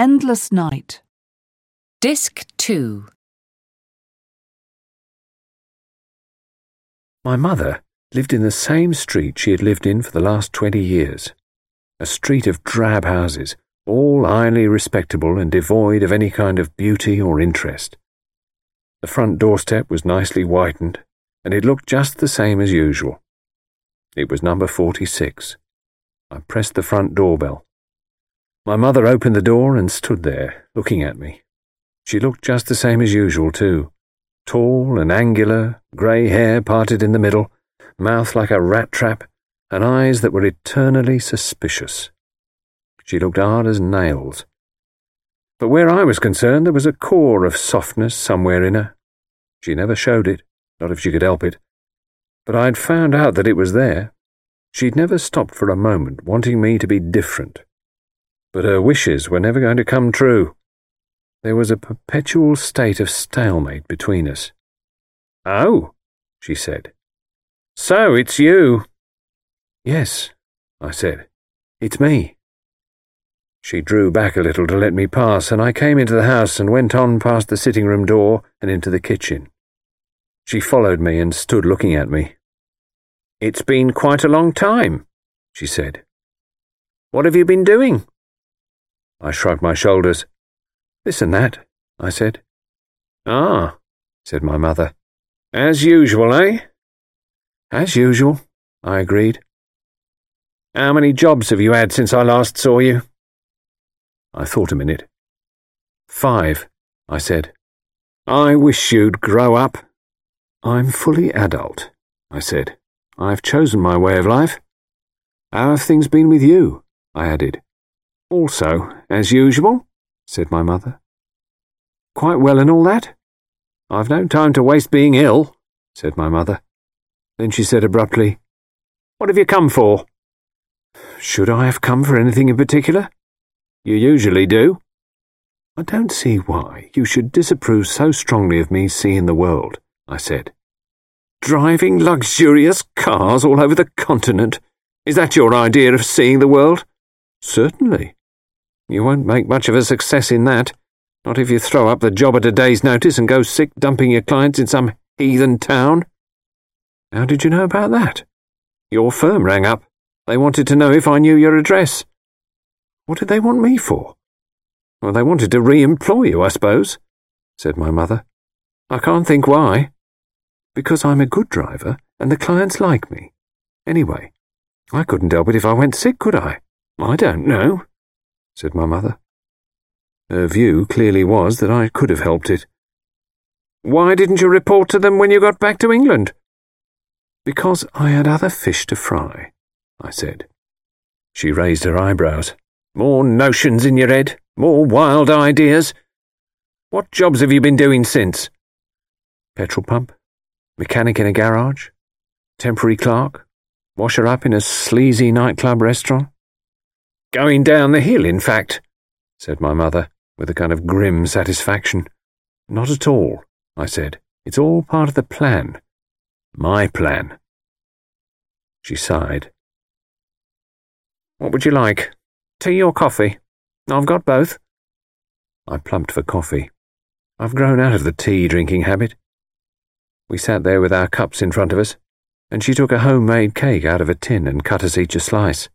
Endless Night. Disc 2. My mother lived in the same street she had lived in for the last twenty years. A street of drab houses, all highly respectable and devoid of any kind of beauty or interest. The front doorstep was nicely whitened, and it looked just the same as usual. It was number 46. I pressed the front doorbell. My mother opened the door and stood there, looking at me. She looked just the same as usual, too. Tall and angular, grey hair parted in the middle, mouth like a rat trap, and eyes that were eternally suspicious. She looked hard as nails. But where I was concerned, there was a core of softness somewhere in her. She never showed it, not if she could help it. But I'd found out that it was there. She'd never stopped for a moment wanting me to be different but her wishes were never going to come true. There was a perpetual state of stalemate between us. Oh, she said. So it's you. Yes, I said. It's me. She drew back a little to let me pass, and I came into the house and went on past the sitting room door and into the kitchen. She followed me and stood looking at me. It's been quite a long time, she said. What have you been doing? I shrugged my shoulders. This and that, I said. Ah, said my mother. As usual, eh? As usual, I agreed. How many jobs have you had since I last saw you? I thought a minute. Five, I said. I wish you'd grow up. I'm fully adult, I said. I've chosen my way of life. How have things been with you? I added. Also, as usual, said my mother. Quite well and all that? I've no time to waste being ill, said my mother. Then she said abruptly, What have you come for? Should I have come for anything in particular? You usually do. I don't see why you should disapprove so strongly of me seeing the world, I said. Driving luxurious cars all over the continent? Is that your idea of seeing the world? Certainly, you won't make much of a success in that. Not if you throw up the job at a day's notice and go sick dumping your clients in some heathen town. How did you know about that? Your firm rang up. They wanted to know if I knew your address. What did they want me for? Well, they wanted to re employ you, I suppose, said my mother. I can't think why. Because I'm a good driver and the clients like me. Anyway, I couldn't help it if I went sick, could I? I don't know said my mother. Her view clearly was that I could have helped it. Why didn't you report to them when you got back to England? Because I had other fish to fry, I said. She raised her eyebrows. More notions in your head? More wild ideas? What jobs have you been doing since? Petrol pump? Mechanic in a garage? Temporary clerk? Washer up in a sleazy nightclub restaurant? Going down the hill, in fact, said my mother, with a kind of grim satisfaction. Not at all, I said. It's all part of the plan. My plan. She sighed. What would you like? Tea or coffee? I've got both. I plumped for coffee. I've grown out of the tea drinking habit. We sat there with our cups in front of us, and she took a homemade cake out of a tin and cut us each a slice.